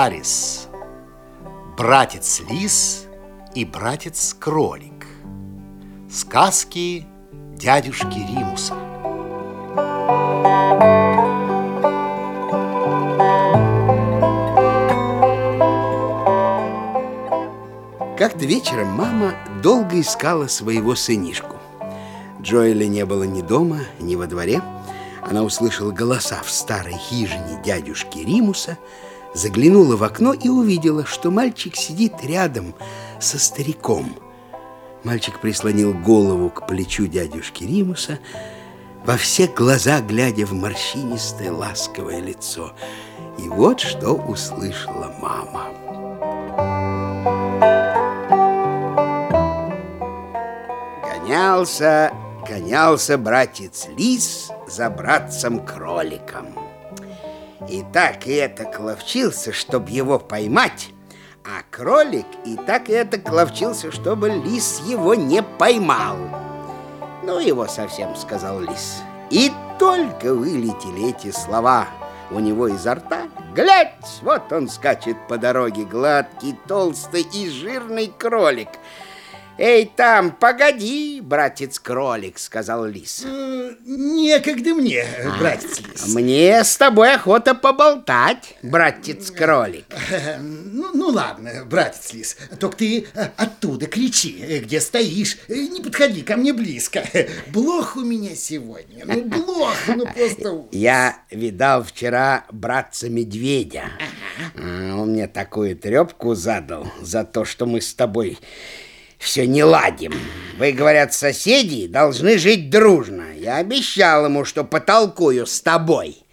Харрис Братец Лис и братец Кролик Сказки дядюшки Римуса Как-то вечером мама долго искала своего сынишку. Джоэля не было ни дома, ни во дворе. Она услышала голоса в старой хижине дядюшки Римуса, заглянула в окно и увидела, что мальчик сидит рядом со стариком. Мальчик прислонил голову к плечу дядюшки Римуса, во все глаза глядя в морщинистое ласковое лицо. И вот что услышала мама. Гонялся, гонялся братец Лис за братцем Кроликом. И так и это ловчился, чтобы его поймать, а кролик и так и это ловчился, чтобы лис его не поймал. Ну, его совсем, сказал лис. И только вылетели эти слова у него изо рта, глядь, вот он скачет по дороге, гладкий, толстый и жирный кролик – «Эй, там, погоди, братец-кролик», — сказал лис. Э, «Некогда мне, братец-лис». «Мне с тобой охота поболтать, братец-кролик». Ну, ну ладно, братец-лис, только ты э, оттуда кричи, э, где стоишь, не подходи ко мне близко. Блох у меня сегодня, ну блох, ну просто... Я видал вчера братца-медведя. Ага. Он мне такую трепку задал за то, что мы с тобой все не ладим. Вы, говорят, соседи должны жить дружно. Я обещал ему, что потолкую с тобой.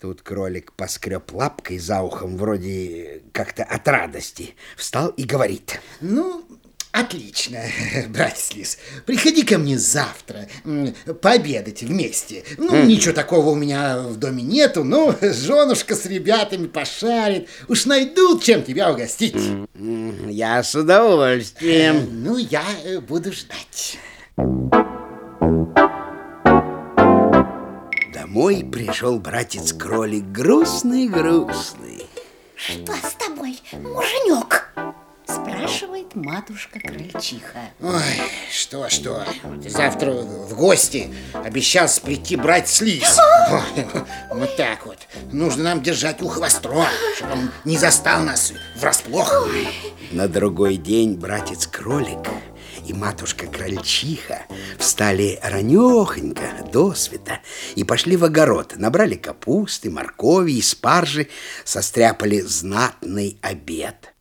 Тут кролик поскреб лапкой за ухом, вроде как-то от радости. Встал и говорит. Ну, Отлично, братец Лис. Приходи ко мне завтра пообедать вместе. Ну, mm. ничего такого у меня в доме нету, но женушка с ребятами пошарит. Уж найдут, чем тебя угостить. Mm. Я с удовольствием. Э, ну, я э, буду ждать. Домой пришел братец-кролик грустный-грустный. Что с тобой, муженек? Спрашивает матушка крольчиха. Ой, что-что, завтра в гости обещал прийти брать слиз. вот так вот. Нужно нам держать ухо востро, чтобы он не застал нас врасплох. На другой день братец-кролик и матушка крольчиха встали ранехонько до света и пошли в огород. Набрали капусты, моркови и спаржи, состряпали знатный обед.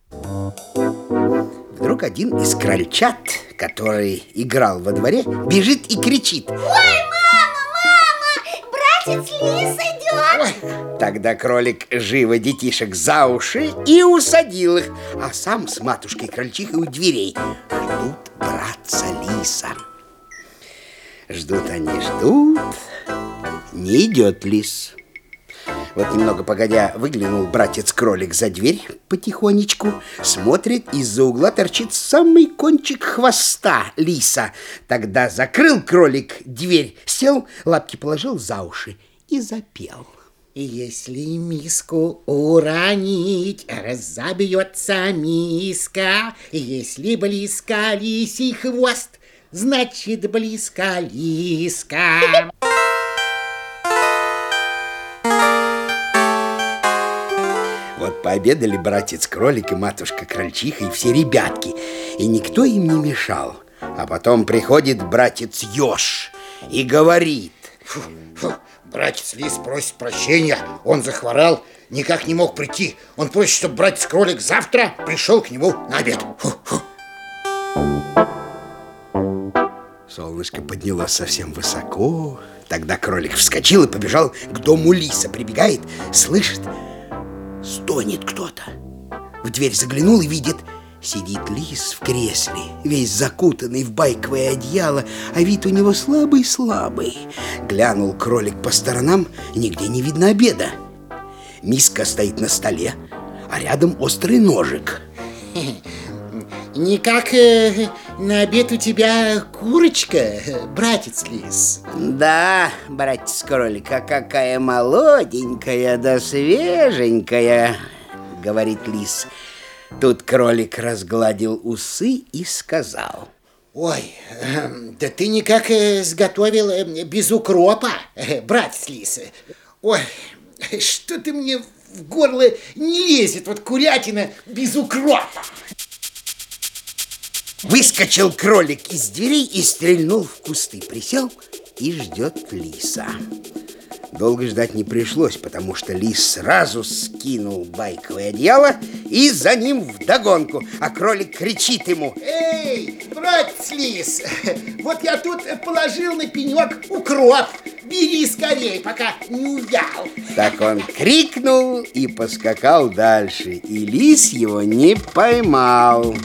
Вдруг один из крольчат, который играл во дворе, бежит и кричит. Ой, мама, мама, братец Лис идет. Ой. Тогда кролик живо детишек за уши и усадил их, а сам с матушкой крольчихой у дверей ждут братца Лиса. Ждут они, ждут, не идет лис. Вот немного погодя выглянул братец-кролик за дверь потихонечку, смотрит, из-за угла торчит самый кончик хвоста лиса. Тогда закрыл кролик дверь, сел, лапки положил за уши и запел. Если миску уронить, разобьется миска. Если близко лисий хвост, значит близко лиска. Пообедали братец-кролик и матушка-крольчиха и все ребятки, и никто им не мешал. А потом приходит братец-еж и говорит... Фу, фу, братец Лис просит прощения, он захворал, никак не мог прийти. Он просит, чтобы братец-кролик завтра пришел к нему на обед. Фу, фу. Солнышко поднялось совсем высоко. Тогда кролик вскочил и побежал к дому лиса. Прибегает, слышит, Стонет кто-то. В дверь заглянул и видит, сидит лис в кресле, весь закутанный в байковое одеяло, а вид у него слабый-слабый. Глянул кролик по сторонам, нигде не видно обеда. Миска стоит на столе, а рядом острый ножик. Никак э, на обед у тебя курочка, братец Лис. Да, братец кролик, а какая молоденькая да свеженькая, говорит лис. Тут кролик разгладил усы и сказал. Ой, э, да ты никак э, сготовил э, без укропа, э, братец Лис. Ой, что ты мне в горло не лезет, вот курятина без укропа. Выскочил кролик из дверей и стрельнул в кусты. Присел и ждет лиса. Долго ждать не пришлось, потому что лис сразу скинул байковое одеяло и за ним вдогонку. А кролик кричит ему. Эй, братец Лис, вот я тут положил на пенек укроп. Бери скорей, пока не увял. Так он крикнул и поскакал дальше. И лис его не поймал.